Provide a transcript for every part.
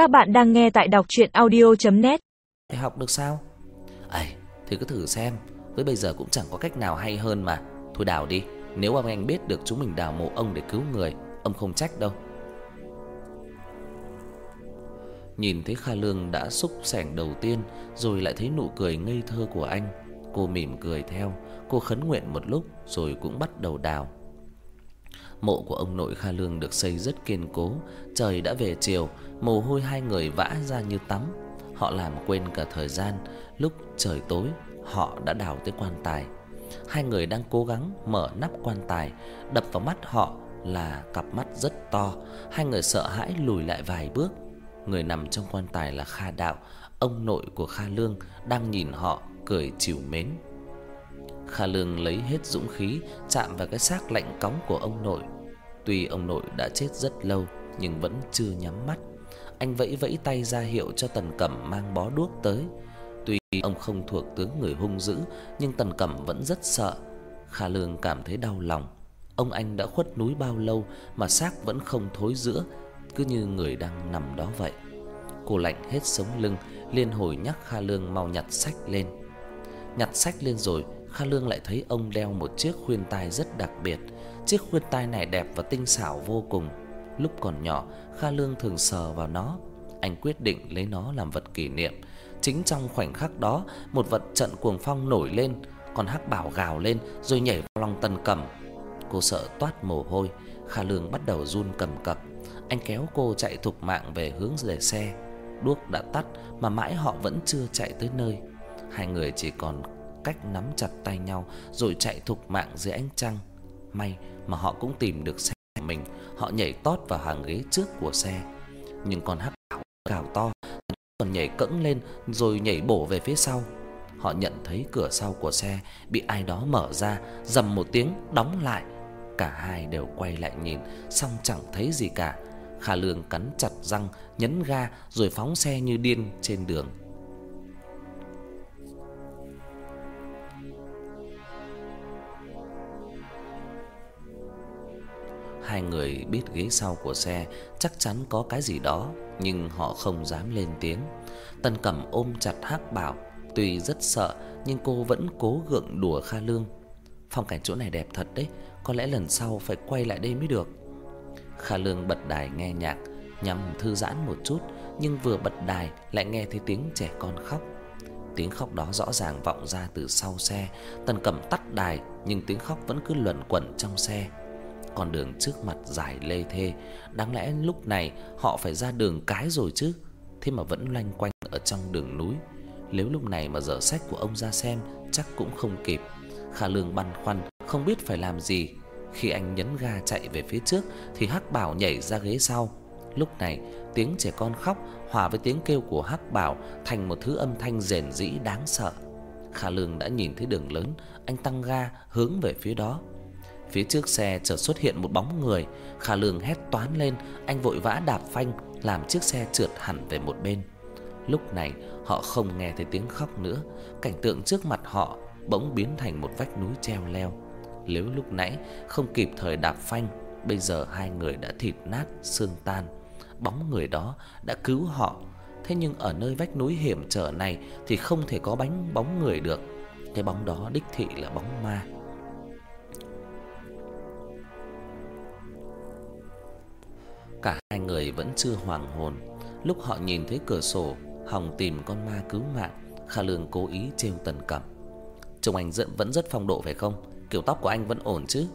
Các bạn đang nghe tại đọc audio net học được sao? Ây, thì cứ thử xem, với bây giờ cũng chẳng có cách nào hay hơn mà. Thôi đào đi, nếu ông anh biết được chúng mình đào mộ ông để cứu người, ông không trách đâu. Nhìn thấy Kha Lương đã xúc sẻng đầu tiên, rồi lại thấy nụ cười ngây thơ của anh, cô mỉm cười theo, cô khấn nguyện một lúc rồi cũng bắt đầu đào. Mộ của ông nội Kha Lương được xây rất kiên cố, trời đã về chiều, mồ hôi hai người vã ra như tắm. Họ làm quên cả thời gian, lúc trời tối, họ đã đào tới quan tài. Hai người đang cố gắng mở nắp quan tài, đập vào mắt họ là cặp mắt rất to, hai người sợ hãi lùi lại vài bước. Người nằm trong quan tài là Kha Đạo, ông nội của Kha Lương đang nhìn họ cười trìu mến. Kha Lương lấy hết dũng khí chạm vào cái xác lạnh cóng của ông nội. Tuy ông nội đã chết rất lâu nhưng vẫn chưa nhắm mắt. Anh vẫy vẫy tay ra hiệu cho Tần Cẩm mang bó đuốc tới. Tuy ông không thuộc tướng người hung dữ nhưng Tần Cẩm vẫn rất sợ. Kha Lương cảm thấy đau lòng. Ông anh đã khuất núi bao lâu mà xác vẫn không thối rữa, cứ như người đang nằm đó vậy. Cô lạnh hết sống lưng, liên hồi nhắc Kha Lương mau nhặt sách lên. Nhặt sách lên rồi, Kha Lương lại thấy ông đeo một chiếc khuyên tai rất đặc biệt. Chiếc khuyên tai này đẹp và tinh xảo vô cùng. Lúc còn nhỏ, Kha Lương thường sờ vào nó. Anh quyết định lấy nó làm vật kỷ niệm. Chính trong khoảnh khắc đó, một vật trận cuồng phong nổi lên, còn Hắc Bảo gào lên rồi nhảy vào lòng Tần Cẩm. Cô sợ toát mồ hôi, Kha Lương bắt đầu run cầm cập. Anh kéo cô chạy thục mạng về hướng để xe. Đuốc đã tắt mà mãi họ vẫn chưa chạy tới nơi. Hai người chỉ còn cách nắm chặt tay nhau rồi chạy thục mạng dưới ánh trăng. May mà họ cũng tìm được xe mình, họ nhảy tót vào hàng ghế trước của xe. Nhưng con hắc ảo gào to, còn nhảy cẫng lên rồi nhảy bổ về phía sau. Họ nhận thấy cửa sau của xe bị ai đó mở ra, rầm một tiếng đóng lại. Cả hai đều quay lại nhìn, song chẳng thấy gì cả. khả Lương cắn chặt răng, nhấn ga rồi phóng xe như điên trên đường. Hai người biết ghế sau của xe chắc chắn có cái gì đó, nhưng họ không dám lên tiếng. Tần Cẩm ôm chặt Hắc Bảo, tuy rất sợ nhưng cô vẫn cố gượng đùa Kha Lương. Phong cảnh chỗ này đẹp thật đấy, có lẽ lần sau phải quay lại đây mới được. Kha Lương bật đài nghe nhạc, nhằm thư giãn một chút, nhưng vừa bật đài lại nghe thấy tiếng trẻ con khóc. Tiếng khóc đó rõ ràng vọng ra từ sau xe. Tần Cẩm tắt đài, nhưng tiếng khóc vẫn cứ luẩn quẩn trong xe. Con đường trước mặt dài lê thê, đáng lẽ lúc này họ phải ra đường cái rồi chứ, thế mà vẫn loanh quanh ở trong đường núi. Nếu lúc này mà dở sách của ông ra xem, chắc cũng không kịp. khả Lương băn khoăn không biết phải làm gì. Khi anh nhấn ga chạy về phía trước thì Hắc Bảo nhảy ra ghế sau. Lúc này, tiếng trẻ con khóc hòa với tiếng kêu của Hắc Bảo thành một thứ âm thanh rền rĩ đáng sợ. khả Lương đã nhìn thấy đường lớn, anh tăng ga hướng về phía đó. Phía trước xe chợt xuất hiện một bóng người, khả Lương hét toáng lên, anh vội vã đạp phanh làm chiếc xe trượt hẳn về một bên. Lúc này, họ không nghe thấy tiếng khóc nữa, cảnh tượng trước mặt họ bỗng biến thành một vách núi treo leo. Nếu lúc nãy không kịp thời đạp phanh, bây giờ hai người đã thịt nát xương tan. Bóng người đó đã cứu họ. Thế nhưng ở nơi vách núi hiểm trở này thì không thể có bánh bóng người được. Cái bóng đó đích thị là bóng ma. Cả hai người vẫn chưa hoàn hồn. Lúc họ nhìn thấy cửa sổ, hòng tìm con ma cứu mạng, Kha Lương cố ý trêu Tần Cẩm. Trông anh vẫn vẫn rất phong độ phải không? Kiểu tóc của anh vẫn ổn chứ?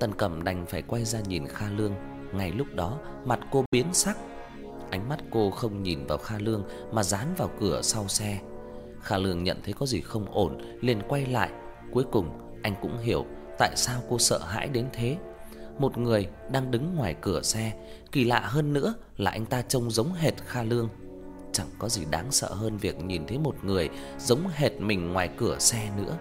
Tần Cẩm đành phải quay ra nhìn Kha Lương, ngay lúc đó mặt cô biến sắc. Ánh mắt cô không nhìn vào Kha Lương mà dán vào cửa sau xe. Kha Lương nhận thấy có gì không ổn, liền quay lại, cuối cùng anh cũng hiểu tại sao cô sợ hãi đến thế. Một người đang đứng ngoài cửa xe, kỳ lạ hơn nữa là anh ta trông giống hệt Kha Lương. Chẳng có gì đáng sợ hơn việc nhìn thấy một người giống hệt mình ngoài cửa xe nữa.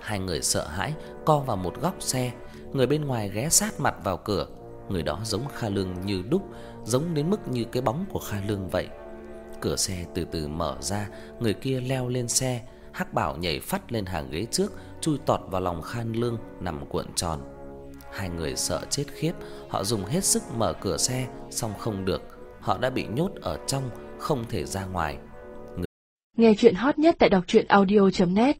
Hai người sợ hãi co vào một góc xe, người bên ngoài ghé sát mặt vào cửa. Người đó giống Kha Lương như đúc, giống đến mức như cái bóng của Kha Lương vậy. Cửa xe từ từ mở ra, người kia leo lên xe, Hắc Bảo nhảy phát lên hàng ghế trước, chui tọt vào lòng khan Lương nằm cuộn tròn. Hai người sợ chết khiếp, họ dùng hết sức mở cửa xe, xong không được. họ đã bị nhốt ở trong, không thể ra ngoài. Nghe chuyện hot nhất tại đọc truyện audio net